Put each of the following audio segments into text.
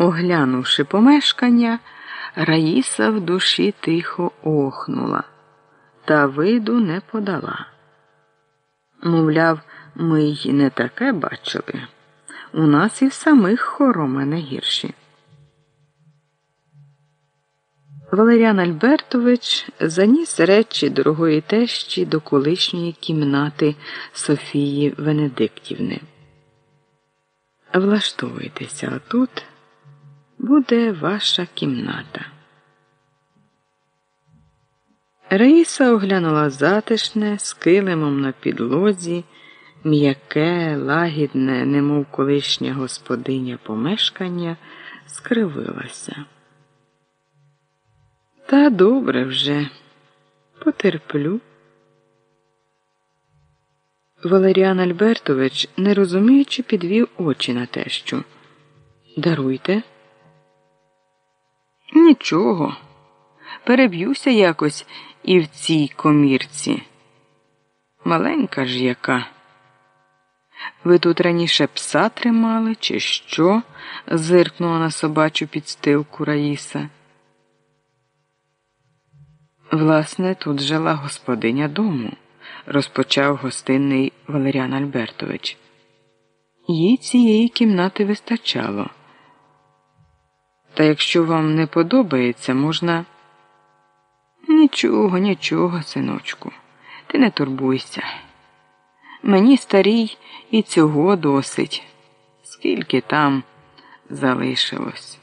Оглянувши помешкання, Раїса в душі тихо охнула, та виду не подала. Мовляв, ми й не таке бачили. У нас і самих хороми не гірші. Валеріан Альбертович заніс речі дорогої тещі до колишньої кімнати Софії Венедиктівни. Влаштовуйтеся, тут буде ваша кімната. Раїса оглянула затишне з килимом на підлозі, м'яке, лагідне, немов колишня господиня помешкання, скривилася. Та добре вже потерплю. Валеріан Альбертович, не розуміючи, підвів очі на тещу. Даруйте. Нічого. Переб'юся якось і в цій комірці. Маленька ж яка. Ви тут раніше пса тримали, чи що? зиркнула на собачу підстилку Раїса. Власне, тут жила господиня дому, розпочав гостинний Валеріан Альбертович. Їй цієї кімнати вистачало. Та якщо вам не подобається, можна. Нічого, нічого, синочку, ти не турбуйся. Мені старій і цього досить, скільки там залишилось.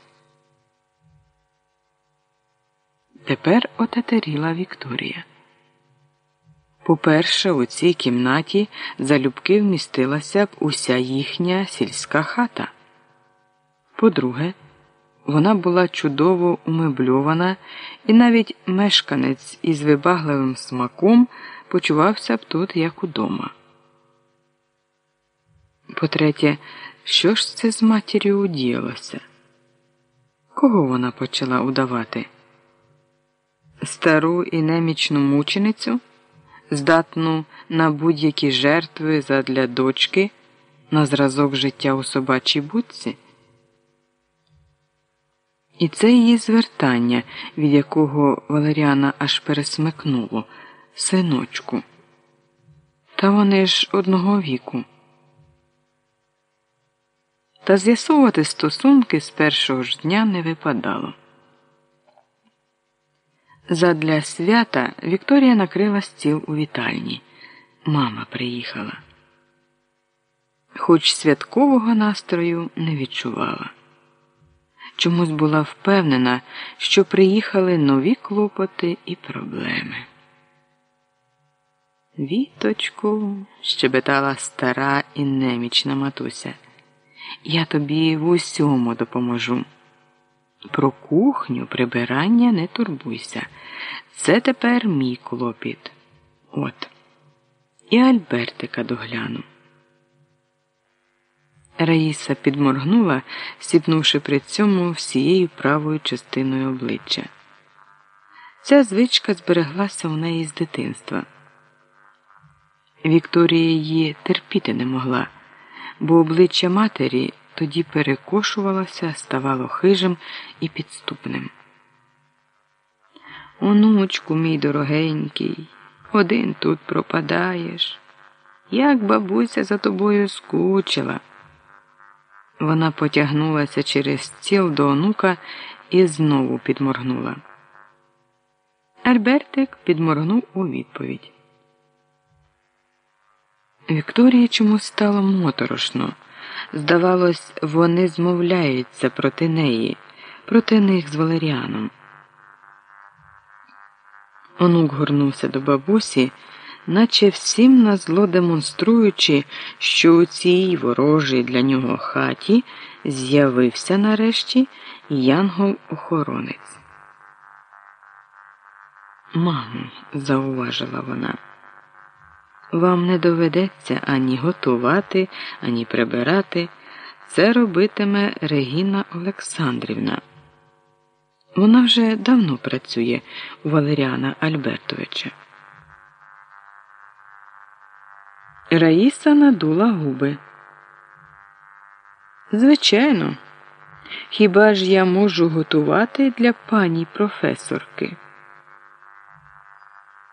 Тепер отетеріла Вікторія. По-перше, у цій кімнаті залюбки вмістилася б уся їхня сільська хата. По-друге, вона була чудово умебльована, і навіть мешканець із вибагливим смаком почувався б тут як удома. По-третє, що ж це з матір'ю удіялося? Кого вона почала удавати? Стару і немічну мученицю, здатну на будь-які жертви задля дочки, на зразок життя у собачій будці? І це її звертання, від якого Валеріана аж пересмикнуло, синочку. Та вони ж одного віку. Та з'ясовувати стосунки з першого ж дня не випадало. Задля свята Вікторія накрила стіл у вітальні. Мама приїхала. Хоч святкового настрою не відчувала. Чомусь була впевнена, що приїхали нові клопоти і проблеми. Віточку, щебетала стара і немічна матуся. Я тобі в усьому допоможу. Про кухню, прибирання не турбуйся. Це тепер мій клопіт. От. І Альбертика догляну. Раїса підморгнула, сіпнувши при цьому всією правою частиною обличчя. Ця звичка збереглася у неї з дитинства. Вікторія її терпіти не могла, бо обличчя матері тоді перекошувалося, ставало хижим і підступним. Онучку, мій дорогенький, один тут пропадаєш. Як бабуся за тобою скучила. Вона потягнулася через стіл до онука і знову підморгнула. Альбертик підморгнув у відповідь. Вікторії чомусь стало моторошно. Здавалось, вони змовляються проти неї, проти них з Валеріаном. Онук горнувся до бабусі, наче всім на зло демонструючи, що у цій ворожій для нього хаті з'явився нарешті янгол-охоронець. Мамо, зауважила вона. Вам не доведеться ані готувати, ані прибирати. Це робитиме Регіна Олександрівна. Вона вже давно працює у Валеріана Альбертовича. Раїса надула губи. Звичайно, Хіба ж я можу готувати для пані професорки?